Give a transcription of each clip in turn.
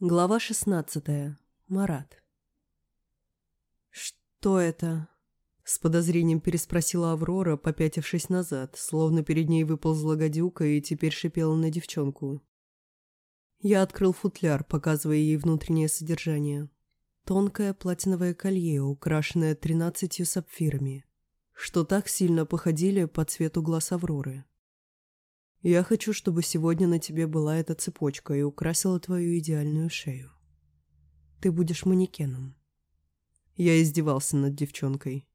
Глава шестнадцатая. Марат. «Что это?» — с подозрением переспросила Аврора, попятившись назад, словно перед ней выползла гадюка и теперь шипела на девчонку. Я открыл футляр, показывая ей внутреннее содержание. Тонкое платиновое колье, украшенное тринадцатью сапфирами, что так сильно походили по цвету глаз Авроры. Я хочу, чтобы сегодня на тебе была эта цепочка и украсила твою идеальную шею. Ты будешь манекеном. Я издевался над девчонкой,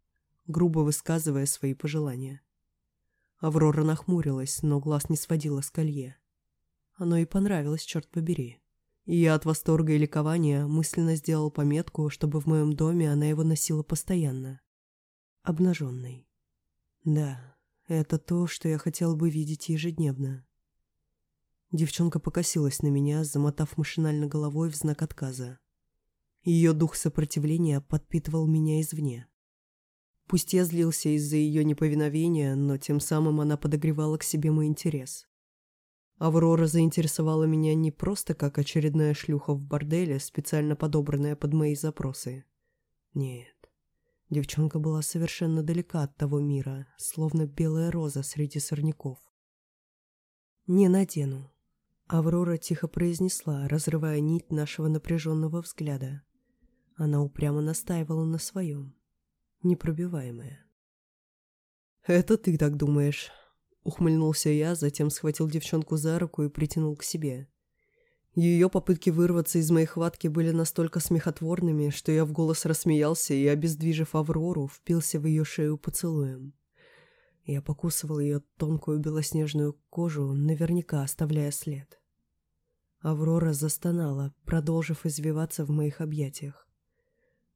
грубо высказывая свои пожелания. Аврора нахмурилась, но глаз не сводила с колье. Оно ей понравилось, черт побери. И я от восторга и ликования мысленно сделал пометку, чтобы в моем доме она его носила постоянно. Обнаженной. Да, это то, что я хотел бы видеть ежедневно. Девчонка покосилась на меня, замотав машинально головой в знак отказа. Ее дух сопротивления подпитывал меня извне. Пусть я злился из-за ее неповиновения, но тем самым она подогревала к себе мой интерес. Аврора заинтересовала меня не просто как очередная шлюха в борделе, специально подобранная под мои запросы. Нет. Девчонка была совершенно далека от того мира, словно белая роза среди сорняков. «Не надену», — Аврора тихо произнесла, разрывая нить нашего напряженного взгляда. Она упрямо настаивала на своем, непробиваемая. «Это ты так думаешь», — ухмыльнулся я, затем схватил девчонку за руку и притянул к себе. Ее попытки вырваться из моей хватки были настолько смехотворными, что я в голос рассмеялся и, обездвижив Аврору, впился в ее шею поцелуем. Я покусывал ее тонкую белоснежную кожу, наверняка оставляя след. Аврора застонала, продолжив извиваться в моих объятиях.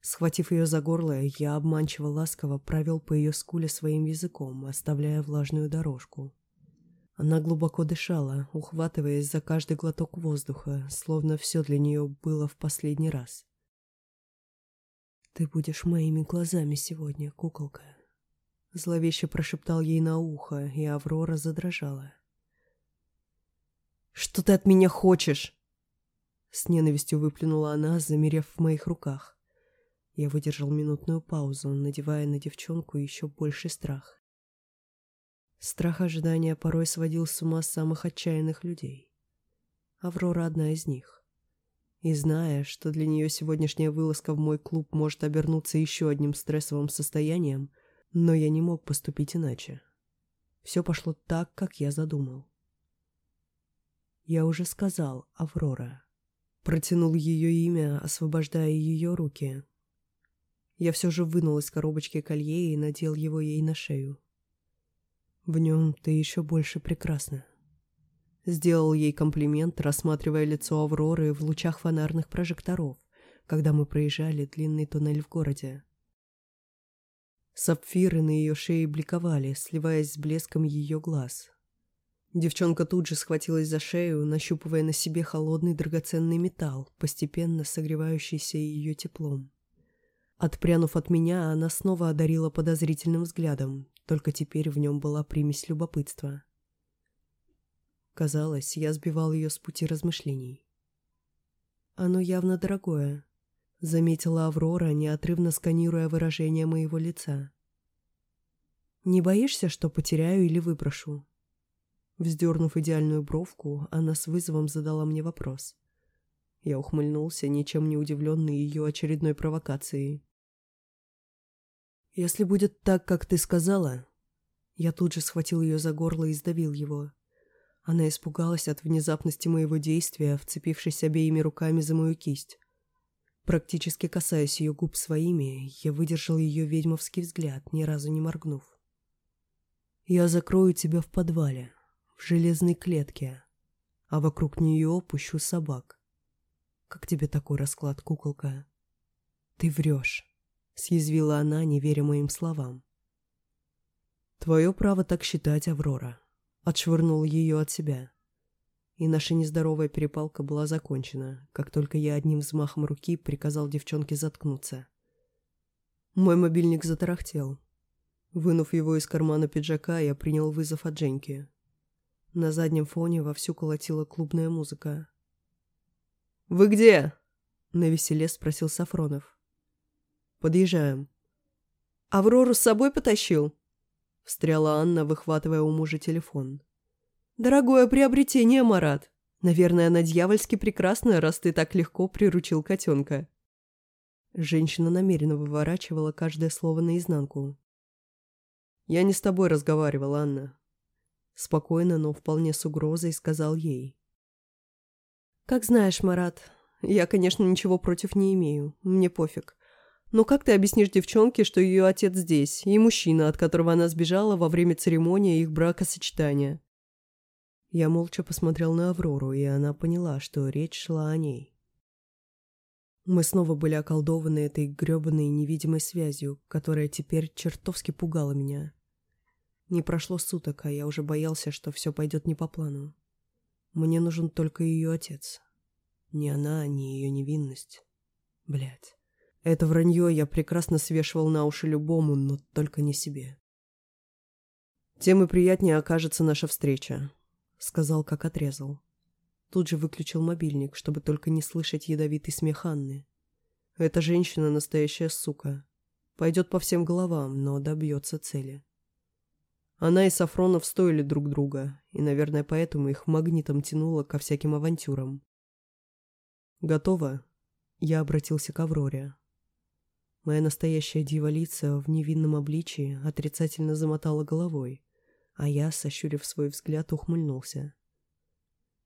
Схватив ее за горло, я обманчиво ласково провел по ее скуле своим языком, оставляя влажную дорожку. Она глубоко дышала, ухватываясь за каждый глоток воздуха, словно все для нее было в последний раз. «Ты будешь моими глазами сегодня, куколка», — зловеще прошептал ей на ухо, и Аврора задрожала. «Что ты от меня хочешь?» С ненавистью выплюнула она, замерев в моих руках. Я выдержал минутную паузу, надевая на девчонку еще больший страх. Страх ожидания порой сводил с ума самых отчаянных людей. Аврора одна из них. И зная, что для нее сегодняшняя вылазка в мой клуб может обернуться еще одним стрессовым состоянием, но я не мог поступить иначе. Все пошло так, как я задумал. Я уже сказал, Аврора. Протянул ее имя, освобождая ее руки. Я все же вынул из коробочки колье и надел его ей на шею. В нем ты еще больше прекрасна. Сделал ей комплимент, рассматривая лицо Авроры в лучах фонарных прожекторов, когда мы проезжали длинный туннель в городе. Сапфиры на ее шее бликовали, сливаясь с блеском ее глаз. Девчонка тут же схватилась за шею, нащупывая на себе холодный драгоценный металл, постепенно согревающийся ее теплом. Отпрянув от меня, она снова одарила подозрительным взглядом, только теперь в нем была примесь любопытства. Казалось, я сбивал ее с пути размышлений. «Оно явно дорогое», — заметила Аврора, неотрывно сканируя выражение моего лица. «Не боишься, что потеряю или выброшу?» Вздернув идеальную бровку, она с вызовом задала мне вопрос. Я ухмыльнулся, ничем не удивленный ее очередной провокацией. «Если будет так, как ты сказала...» Я тут же схватил ее за горло и сдавил его. Она испугалась от внезапности моего действия, вцепившись обеими руками за мою кисть. Практически касаясь ее губ своими, я выдержал ее ведьмовский взгляд, ни разу не моргнув. «Я закрою тебя в подвале, в железной клетке, а вокруг нее пущу собак. Как тебе такой расклад, куколка?» «Ты врешь», — съязвила она, не веря моим словам. «Твое право так считать, Аврора», — отшвырнул ее от себя. И наша нездоровая перепалка была закончена, как только я одним взмахом руки приказал девчонке заткнуться. Мой мобильник затарахтел. Вынув его из кармана пиджака, я принял вызов от Женьки. На заднем фоне вовсю колотила клубная музыка. «Вы где?» — навеселе спросил Сафронов. «Подъезжаем». «Аврору с собой потащил?» — встряла Анна, выхватывая у мужа телефон. «Дорогое приобретение, Марат. Наверное, она дьявольски прекрасная, раз ты так легко приручил котенка». Женщина намеренно выворачивала каждое слово наизнанку. «Я не с тобой разговаривал, Анна». Спокойно, но вполне с угрозой сказал ей. «Как знаешь, Марат, я, конечно, ничего против не имею, мне пофиг. Но как ты объяснишь девчонке, что ее отец здесь, и мужчина, от которого она сбежала во время церемонии их бракосочетания?» Я молча посмотрел на Аврору, и она поняла, что речь шла о ней. Мы снова были околдованы этой грёбаной невидимой связью, которая теперь чертовски пугала меня. Не прошло суток, а я уже боялся, что все пойдет не по плану. Мне нужен только ее отец. Ни она, ни ее невинность. Блять. Это вранье я прекрасно свешивал на уши любому, но только не себе. «Тем и приятнее окажется наша встреча», — сказал, как отрезал. Тут же выключил мобильник, чтобы только не слышать ядовитый смех Анны. Эта женщина настоящая сука. Пойдет по всем головам, но добьется цели. Она и Сафронов стоили друг друга, и, наверное, поэтому их магнитом тянуло ко всяким авантюрам. «Готово?» Я обратился к Авроре. Моя настоящая дьяволица в невинном обличии отрицательно замотала головой, а я, сощурив свой взгляд, ухмыльнулся.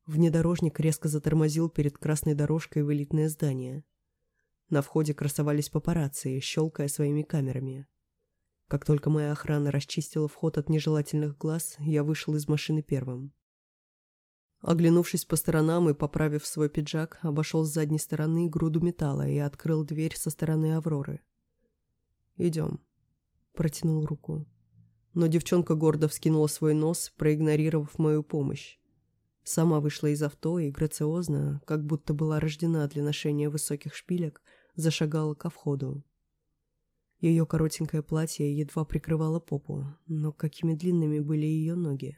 Внедорожник резко затормозил перед красной дорожкой в элитное здание. На входе красовались папарацци, щелкая своими камерами. Как только моя охрана расчистила вход от нежелательных глаз, я вышел из машины первым. Оглянувшись по сторонам и поправив свой пиджак, обошел с задней стороны груду металла и открыл дверь со стороны Авроры. «Идем», — протянул руку. Но девчонка гордо вскинула свой нос, проигнорировав мою помощь. Сама вышла из авто и грациозно, как будто была рождена для ношения высоких шпилек, зашагала ко входу. Ее коротенькое платье едва прикрывало попу, но какими длинными были ее ноги.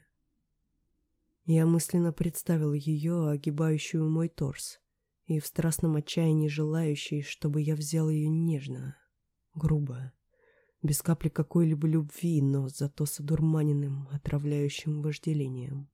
Я мысленно представил ее, огибающую мой торс, и в страстном отчаянии желающей, чтобы я взял ее нежно, грубо, без капли какой-либо любви, но зато с одурманенным, отравляющим вожделением.